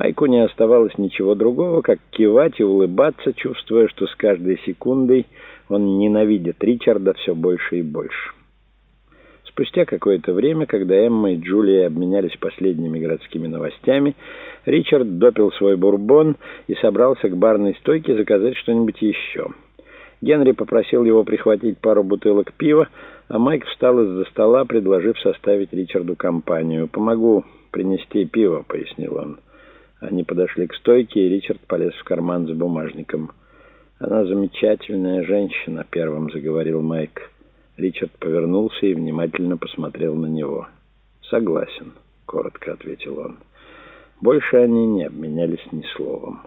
Майку не оставалось ничего другого, как кивать и улыбаться, чувствуя, что с каждой секундой он ненавидит Ричарда все больше и больше. Спустя какое-то время, когда Эмма и Джулия обменялись последними городскими новостями, Ричард допил свой бурбон и собрался к барной стойке заказать что-нибудь еще. Генри попросил его прихватить пару бутылок пива, а Майк встал из-за стола, предложив составить Ричарду компанию. «Помогу принести пиво», — пояснил он. Они подошли к стойке, и Ричард полез в карман за бумажником. «Она замечательная женщина», — первым заговорил Майк. Ричард повернулся и внимательно посмотрел на него. «Согласен», — коротко ответил он. Больше они не обменялись ни словом.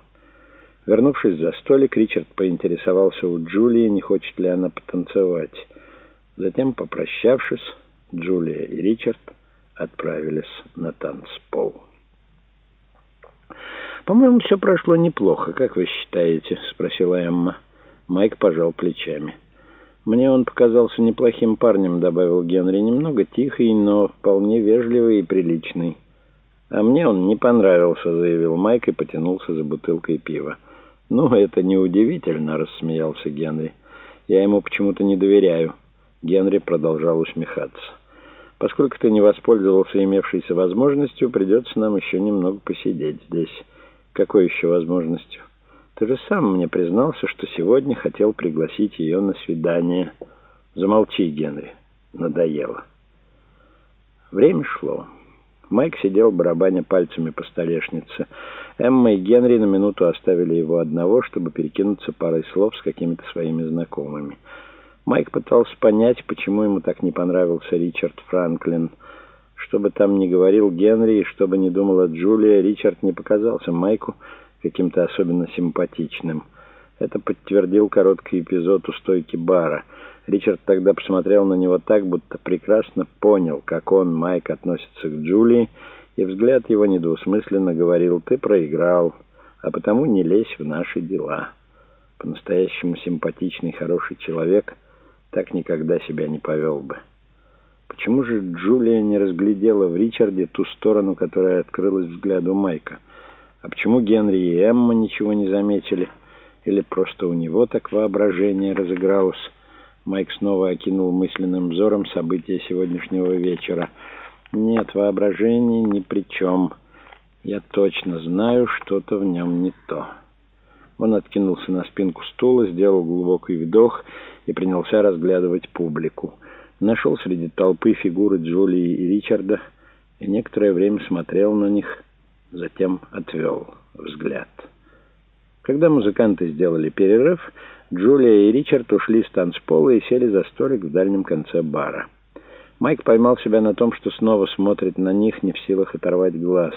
Вернувшись за столик, Ричард поинтересовался у Джулии, не хочет ли она потанцевать. Затем, попрощавшись, Джулия и Ричард отправились на танцпол. «По-моему, все прошло неплохо. Как вы считаете?» — спросила Эмма. Майк пожал плечами. «Мне он показался неплохим парнем», — добавил Генри. «Немного тихий, но вполне вежливый и приличный». «А мне он не понравился», — заявил Майк и потянулся за бутылкой пива. «Ну, это неудивительно», — рассмеялся Генри. «Я ему почему-то не доверяю». Генри продолжал усмехаться. «Поскольку ты не воспользовался имевшейся возможностью, придется нам еще немного посидеть здесь». «Какой еще возможностью?» «Ты же сам мне признался, что сегодня хотел пригласить ее на свидание». «Замолчи, Генри. Надоело». Время шло. Майк сидел, барабаня пальцами по столешнице. Эмма и Генри на минуту оставили его одного, чтобы перекинуться парой слов с какими-то своими знакомыми. Майк пытался понять, почему ему так не понравился Ричард Франклин – что бы там ни говорил Генри и что бы ни думала Джулия, Ричард не показался Майку каким-то особенно симпатичным. Это подтвердил короткий эпизод у стойки бара. Ричард тогда посмотрел на него так, будто прекрасно понял, как он, Майк, относится к Джулии, и взгляд его недвусмысленно говорил «ты проиграл, а потому не лезь в наши дела». По-настоящему симпатичный, хороший человек так никогда себя не повел бы. Почему же Джулия не разглядела в Ричарде ту сторону, которая открылась взгляду Майка? А почему Генри и Эмма ничего не заметили? Или просто у него так воображение разыгралось? Майк снова окинул мысленным взором события сегодняшнего вечера. Нет, воображение ни при чем. Я точно знаю, что-то в нем не то. Он откинулся на спинку стула, сделал глубокий вдох и принялся разглядывать публику. Нашел среди толпы фигуры Джулии и Ричарда и некоторое время смотрел на них, затем отвел взгляд. Когда музыканты сделали перерыв, Джулия и Ричард ушли с танцпола и сели за столик в дальнем конце бара. Майк поймал себя на том, что снова смотрит на них, не в силах оторвать глаз.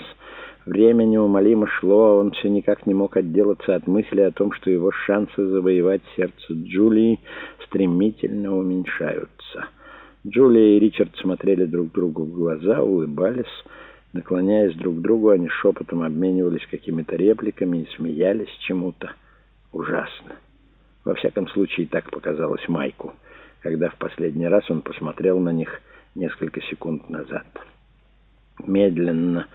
Время неумолимо шло, а он все никак не мог отделаться от мысли о том, что его шансы завоевать сердце Джулии стремительно уменьшаются. Джулия и Ричард смотрели друг другу в глаза, улыбались. Наклоняясь друг к другу, они шепотом обменивались какими-то репликами и смеялись чему-то. Ужасно. Во всяком случае, так показалось Майку, когда в последний раз он посмотрел на них несколько секунд назад. Медленно...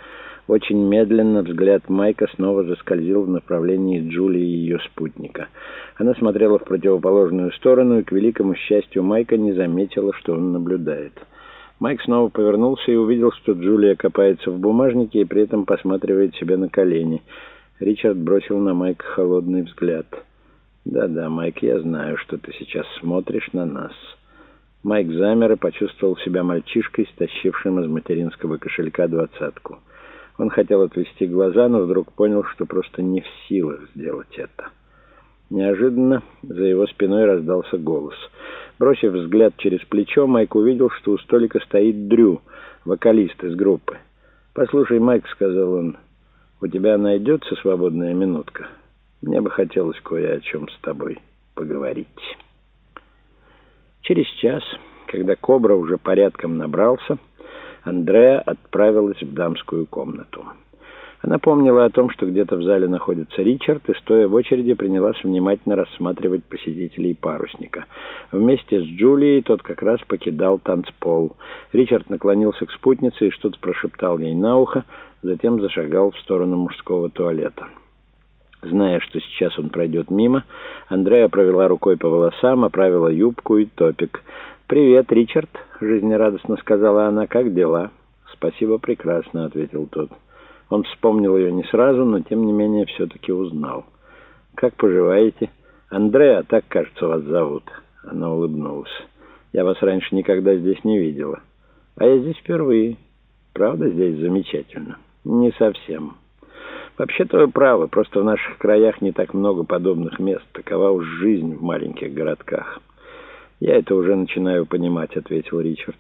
Очень медленно взгляд Майка снова заскользил в направлении Джулии и ее спутника. Она смотрела в противоположную сторону и, к великому счастью Майка, не заметила, что он наблюдает. Майк снова повернулся и увидел, что Джулия копается в бумажнике и при этом посматривает себе на колени. Ричард бросил на Майка холодный взгляд. «Да-да, Майк, я знаю, что ты сейчас смотришь на нас». Майк замер и почувствовал себя мальчишкой, стащившим из материнского кошелька двадцатку. Он хотел отвести глаза, но вдруг понял, что просто не в силах сделать это. Неожиданно за его спиной раздался голос. Бросив взгляд через плечо, Майк увидел, что у столика стоит Дрю, вокалист из группы. «Послушай, Майк», — сказал он, — «у тебя найдется свободная минутка? Мне бы хотелось кое о чем с тобой поговорить». Через час, когда Кобра уже порядком набрался, Андреа отправилась в дамскую комнату. Она помнила о том, что где-то в зале находится Ричард, и, стоя в очереди, принялась внимательно рассматривать посетителей парусника. Вместе с Джулией тот как раз покидал танцпол. Ричард наклонился к спутнице и что-то прошептал ей на ухо. затем зашагал в сторону мужского туалета. Зная, что сейчас он пройдет мимо, Андрея провела рукой по волосам, оправила юбку и топик. «Привет, Ричард», — жизнерадостно сказала она, — «как дела?» «Спасибо, прекрасно», — ответил тот. Он вспомнил ее не сразу, но тем не менее все-таки узнал. «Как поживаете?» «Андреа, так, кажется, вас зовут». Она улыбнулась. «Я вас раньше никогда здесь не видела. А я здесь впервые. Правда, здесь замечательно?» «Не совсем». Вообще-то вы правы, просто в наших краях не так много подобных мест. Такова уж жизнь в маленьких городках. Я это уже начинаю понимать, ответил Ричард.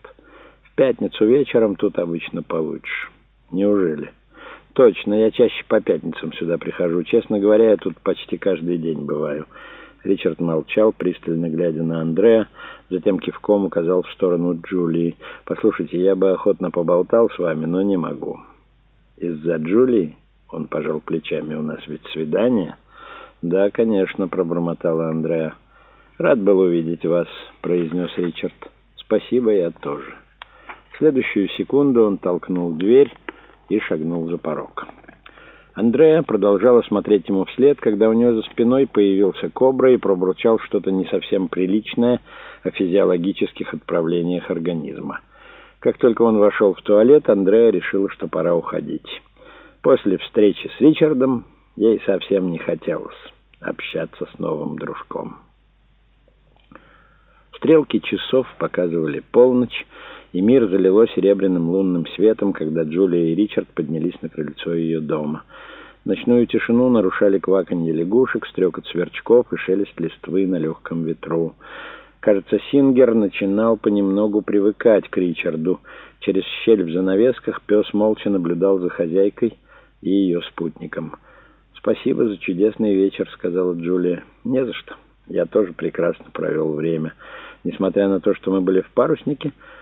В пятницу вечером тут обычно получше. Неужели? Точно, я чаще по пятницам сюда прихожу. Честно говоря, я тут почти каждый день бываю. Ричард молчал, пристально глядя на Андрея, затем кивком указал в сторону Джулии. «Послушайте, я бы охотно поболтал с вами, но не могу». «Из-за Джулии?» Он пожал плечами. «У нас ведь свидание?» «Да, конечно», — пробормотала Андреа. «Рад был увидеть вас», — произнес Ричард. «Спасибо, я тоже». В следующую секунду он толкнул дверь и шагнул за порог. Андреа продолжала смотреть ему вслед, когда у нее за спиной появился кобра и пробурчал что-то не совсем приличное о физиологических отправлениях организма. Как только он вошел в туалет, Андреа решила, что пора уходить. После встречи с Ричардом ей совсем не хотелось общаться с новым дружком. Стрелки часов показывали полночь, и мир залило серебряным лунным светом, когда Джулия и Ричард поднялись на крыльцо ее дома. Ночную тишину нарушали кваканье лягушек, стрекот сверчков и шелест листвы на легком ветру. Кажется, Сингер начинал понемногу привыкать к Ричарду. Через щель в занавесках пес молча наблюдал за хозяйкой, и ее спутником. «Спасибо за чудесный вечер», — сказала Джулия. «Не за что. Я тоже прекрасно провел время. Несмотря на то, что мы были в паруснике,